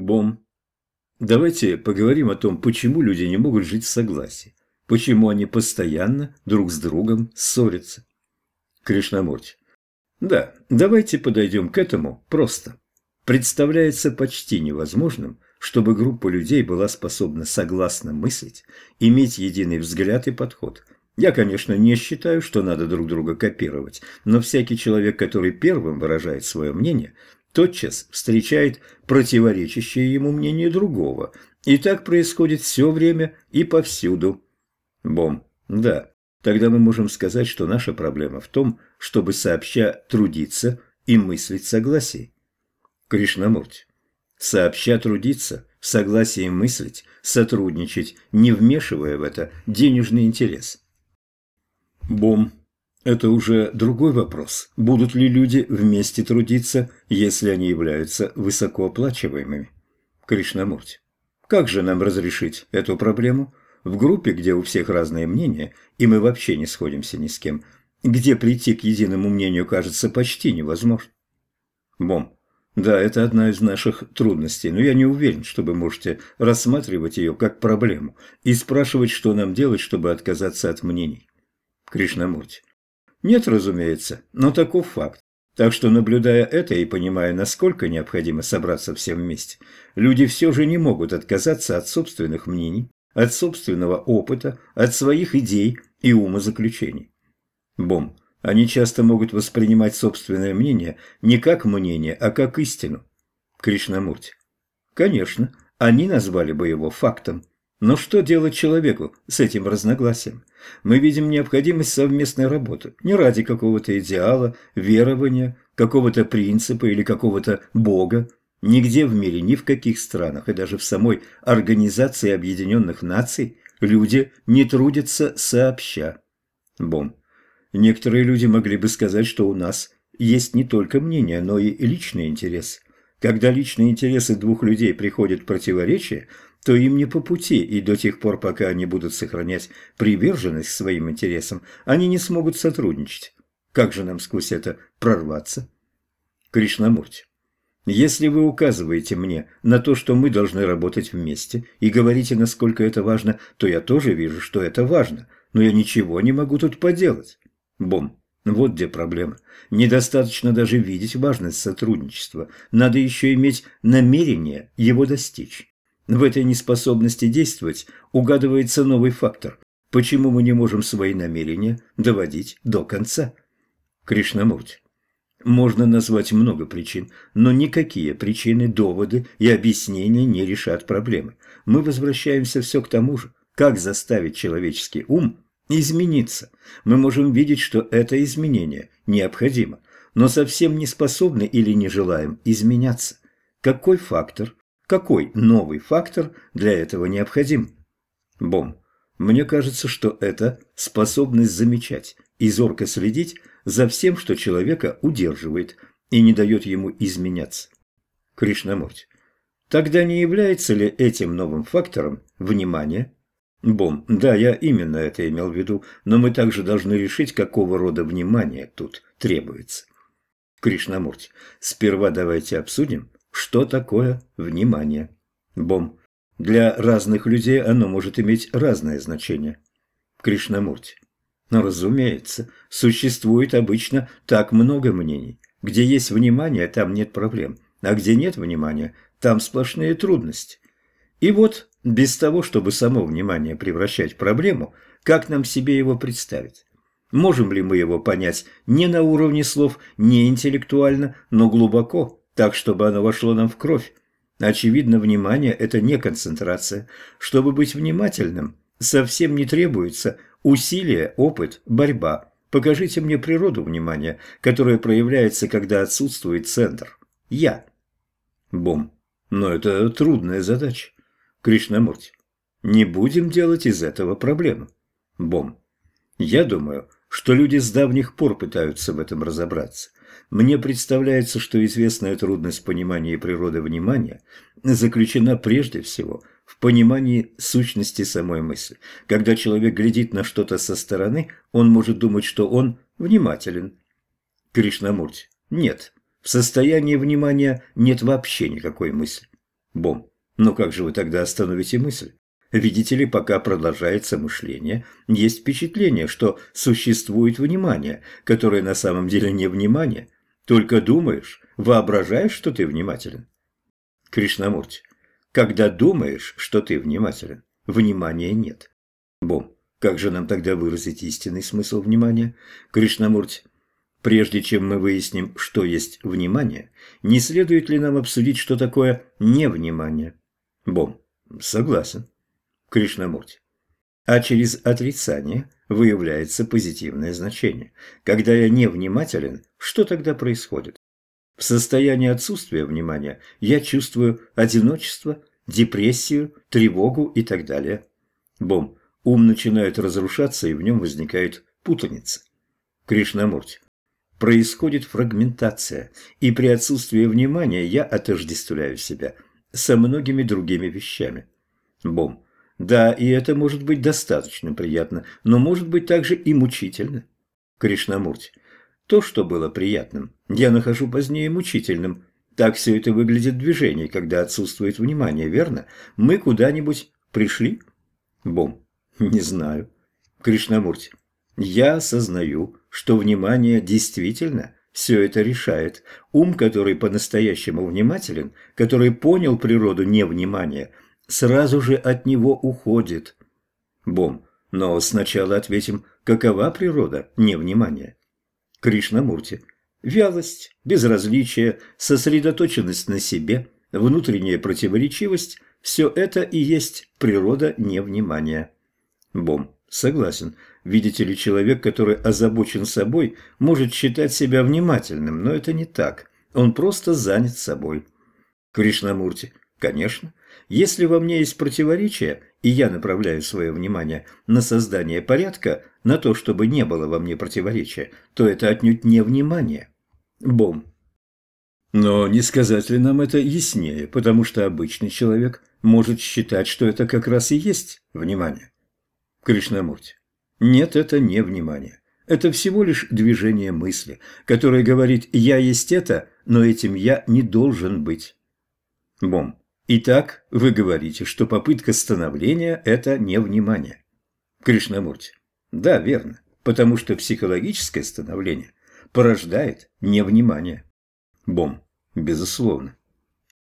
Бом. Давайте поговорим о том, почему люди не могут жить в согласии. Почему они постоянно друг с другом ссорятся. Кришнамурти. Да, давайте подойдем к этому просто. Представляется почти невозможным, чтобы группа людей была способна согласно мыслить, иметь единый взгляд и подход. Я, конечно, не считаю, что надо друг друга копировать, но всякий человек, который первым выражает свое мнение, тотчас встречает противоречащее ему мнение другого. И так происходит все время и повсюду. Бом. Да, тогда мы можем сказать, что наша проблема в том, чтобы сообща трудиться и мыслить в согласии. Кришнамурти. Сообща трудиться, в согласии мыслить, сотрудничать, не вмешивая в это денежный интерес. Бом. Это уже другой вопрос. Будут ли люди вместе трудиться, если они являются высокооплачиваемыми? Кришнамурти. Как же нам разрешить эту проблему? В группе, где у всех разные мнения, и мы вообще не сходимся ни с кем, где прийти к единому мнению кажется почти невозможно. Бом. Да, это одна из наших трудностей, но я не уверен, что вы можете рассматривать ее как проблему и спрашивать, что нам делать, чтобы отказаться от мнений. Кришнамурти. Нет, разумеется, но таков факт. Так что, наблюдая это и понимая, насколько необходимо собраться всем вместе, люди все же не могут отказаться от собственных мнений, от собственного опыта, от своих идей и умозаключений. Бом. Они часто могут воспринимать собственное мнение не как мнение, а как истину. Кришнамурти. Конечно, они назвали бы его фактом. Но что делать человеку с этим разногласием? Мы видим необходимость совместной работы не ради какого-то идеала, верования, какого-то принципа или какого-то бога. Нигде в мире, ни в каких странах и даже в самой Организации Объединенных Наций люди не трудятся сообща. Бом. Некоторые люди могли бы сказать, что у нас есть не только мнение, но и личный интерес. Когда личные интересы двух людей приходят в противоречие – то им не по пути, и до тех пор, пока они будут сохранять приверженность своим интересам, они не смогут сотрудничать. Как же нам сквозь это прорваться? Кришнамурти, если вы указываете мне на то, что мы должны работать вместе, и говорите, насколько это важно, то я тоже вижу, что это важно, но я ничего не могу тут поделать. Бом. Вот где проблема. Недостаточно даже видеть важность сотрудничества. Надо еще иметь намерение его достичь. В этой неспособности действовать угадывается новый фактор. Почему мы не можем свои намерения доводить до конца? Кришнамурти. Можно назвать много причин, но никакие причины, доводы и объяснения не решат проблемы. Мы возвращаемся все к тому же, как заставить человеческий ум измениться. Мы можем видеть, что это изменение необходимо, но совсем не способны или не желаем изменяться. Какой фактор какой новый фактор для этого необходим? Бом. Мне кажется, что это способность замечать и зорко следить за всем, что человека удерживает и не дает ему изменяться. Кришнамурти. Тогда не является ли этим новым фактором внимание? Бом. Да, я именно это имел в виду, но мы также должны решить, какого рода внимание тут требуется. Кришнамурти. Сперва давайте обсудим, что такое внимание. Бом. Для разных людей оно может иметь разное значение. Кришнамурти. Но, разумеется, существует обычно так много мнений. Где есть внимание, там нет проблем. А где нет внимания, там сплошные трудности. И вот, без того, чтобы само внимание превращать в проблему, как нам себе его представить? Можем ли мы его понять не на уровне слов, не интеллектуально, но глубоко, так, чтобы оно вошло нам в кровь. Очевидно, внимание – это не концентрация. Чтобы быть внимательным, совсем не требуется усилие, опыт, борьба. Покажите мне природу внимания, которая проявляется, когда отсутствует центр. Я. Бом. Но это трудная задача. Кришнамурти. Не будем делать из этого проблему. Бом. Я думаю, что люди с давних пор пытаются в этом разобраться. Мне представляется, что известная трудность понимания природы внимания заключена прежде всего в понимании сущности самой мысли. Когда человек глядит на что-то со стороны, он может думать, что он внимателен. Кришнамурти. Нет. В состоянии внимания нет вообще никакой мысли. Бом. Но как же вы тогда остановите мысль? Видите ли, пока продолжается мышление, есть впечатление, что существует внимание, которое на самом деле не внимание. Только думаешь, воображаешь, что ты внимателен. Кришнамурти. Когда думаешь, что ты внимателен, внимания нет. Бом. Как же нам тогда выразить истинный смысл внимания? Кришнамурти. Прежде чем мы выясним, что есть внимание, не следует ли нам обсудить, что такое невнимание? Бом. Согласен. Кришнамурти. А через отрицание выявляется позитивное значение. Когда я невнимателен, что тогда происходит? В состоянии отсутствия внимания я чувствую одиночество, депрессию, тревогу и так далее. Бом. Ум начинает разрушаться, и в нем возникает путаница. Кришнамурти. Происходит фрагментация, и при отсутствии внимания я отождествляю себя со многими другими вещами. Бом. Да, и это может быть достаточно приятно, но может быть также и мучительно. Кришнамурти. То, что было приятным, я нахожу позднее мучительным. Так все это выглядит в движении, когда отсутствует внимание, верно? Мы куда-нибудь пришли? Бом. Не знаю. Кришнамурти. Я осознаю, что внимание действительно все это решает. Ум, который по-настоящему внимателен, который понял природу невнимания – сразу же от него уходит. Бом, но сначала ответим, какова природа невнимания? Кришнамурти. Вялость, безразличие, сосредоточенность на себе, внутренняя противоречивость – все это и есть природа невнимания. Бом. Согласен. Видите ли, человек, который озабочен собой, может считать себя внимательным, но это не так. Он просто занят собой. Кришнамурти. Конечно. Если во мне есть противоречие, и я направляю свое внимание на создание порядка, на то, чтобы не было во мне противоречия, то это отнюдь не внимание. Бом. Но не сказать ли нам это яснее, потому что обычный человек может считать, что это как раз и есть внимание. Кришнамурти. Нет, это не внимание. Это всего лишь движение мысли, которое говорит «я есть это, но этим я не должен быть». Бом. Итак, вы говорите, что попытка становления – это невнимание. Кришнамурти. Да, верно, потому что психологическое становление порождает невнимание. Бом. Безусловно.